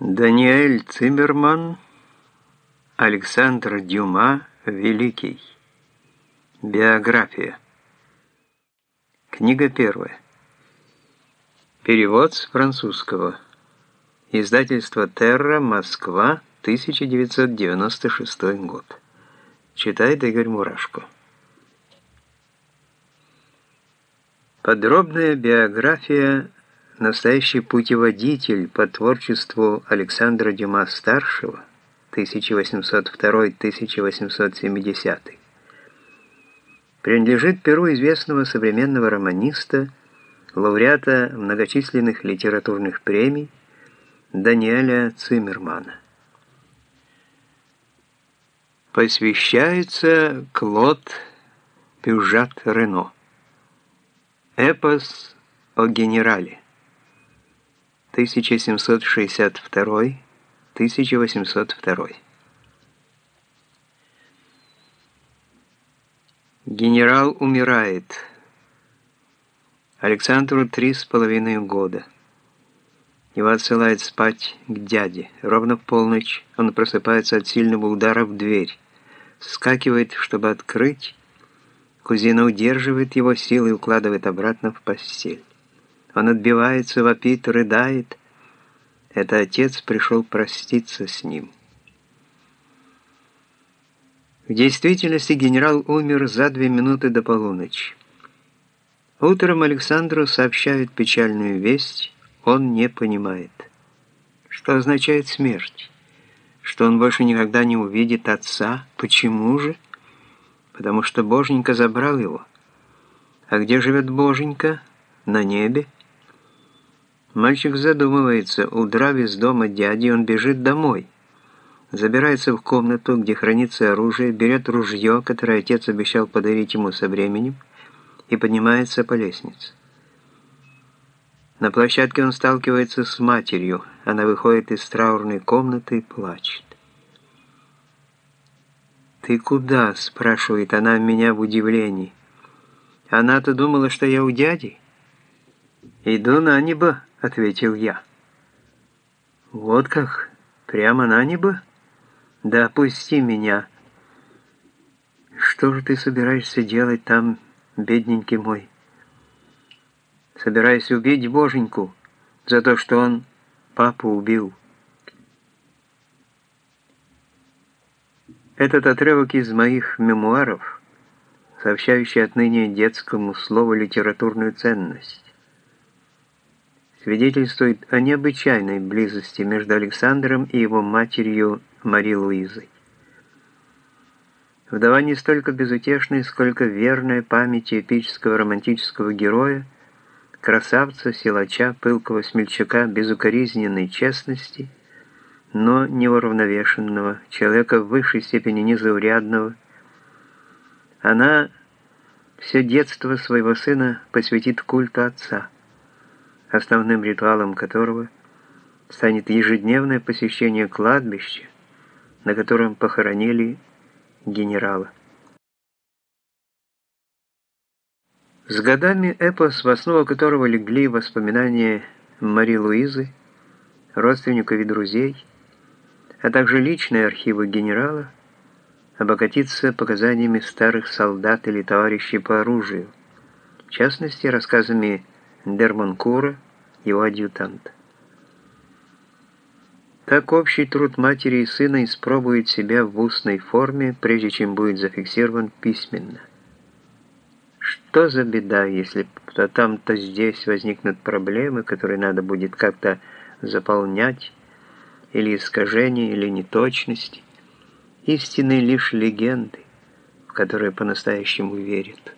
Даниэль Циммерман, Александр Дюма, Великий. Биография. Книга первая. Перевод с французского. Издательство «Терра», Москва, 1996 год. Читает Игорь Мурашко. Подробная биография настоящий путеводитель по творчеству Александра Дюма-старшего 1802-1870 принадлежит перу известного современного романиста, лауреата многочисленных литературных премий Даниэля Циммермана. Посвящается Клод Пюжат Рено. Эпос о генерале. 1762-1802. Генерал умирает. Александру три с половиной года. Его отсылают спать к дяде. Ровно в полночь он просыпается от сильного удара в дверь. Скакивает, чтобы открыть. Кузина удерживает его силой и укладывает обратно в постель. Он отбивается, вопит, рыдает. Это отец пришел проститься с ним. В действительности генерал умер за две минуты до полуночи. Утром Александру сообщают печальную весть, он не понимает. Что означает смерть? Что он больше никогда не увидит отца? Почему же? Потому что Боженька забрал его. А где живет Боженька? На небе? Мальчик задумывается, удрав из дома дяди, он бежит домой. Забирается в комнату, где хранится оружие, берет ружье, которое отец обещал подарить ему со временем, и поднимается по лестнице. На площадке он сталкивается с матерью. Она выходит из траурной комнаты и плачет. «Ты куда?» – спрашивает она меня в удивлении. Она-то думала, что я у дяди. «Иду на небо», — ответил я. «Вот как? Прямо на небо? Да опусти меня. Что же ты собираешься делать там, бедненький мой?» «Собираюсь убить Боженьку за то, что он папу убил». Этот отрывок из моих мемуаров, сообщающий отныне детскому слову литературную ценность свидетельствует о необычайной близости между Александром и его матерью Мари Луизой. Вдова не столько безутешная, сколько верная памяти эпического романтического героя, красавца, силача, пылкого смельчака, безукоризненной честности, но неуравновешенного, человека в высшей степени незаурядного. Она все детство своего сына посвятит культу отца – основным ритуалом которого станет ежедневное посещение кладбища, на котором похоронили генерала. С годами эпос, в основу которого легли воспоминания Мари Луизы, родственников и друзей, а также личные архивы генерала, обогатится показаниями старых солдат или товарищей по оружию, в частности, рассказами Дерманкура, его адъютант. Так общий труд матери и сына испробует себя в устной форме, прежде чем будет зафиксирован письменно. Что за беда, если то там, то здесь возникнут проблемы, которые надо будет как-то заполнять, или искажения, или неточности, истинные лишь легенды, в которые по-настоящему верят.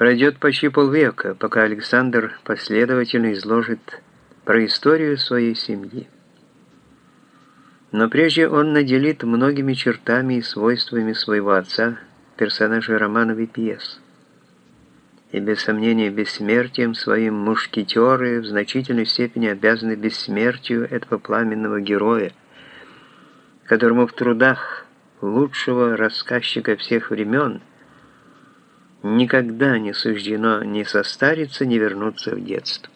Пройдет почти полвека, пока Александр последовательно изложит про историю своей семьи. Но прежде он наделит многими чертами и свойствами своего отца персонажей романов и пьес. И без сомнения бессмертием своим мушкетеры в значительной степени обязаны бессмертию этого пламенного героя, которому в трудах лучшего рассказчика всех времен – никогда не суждено ни состариться, ни вернуться в детство.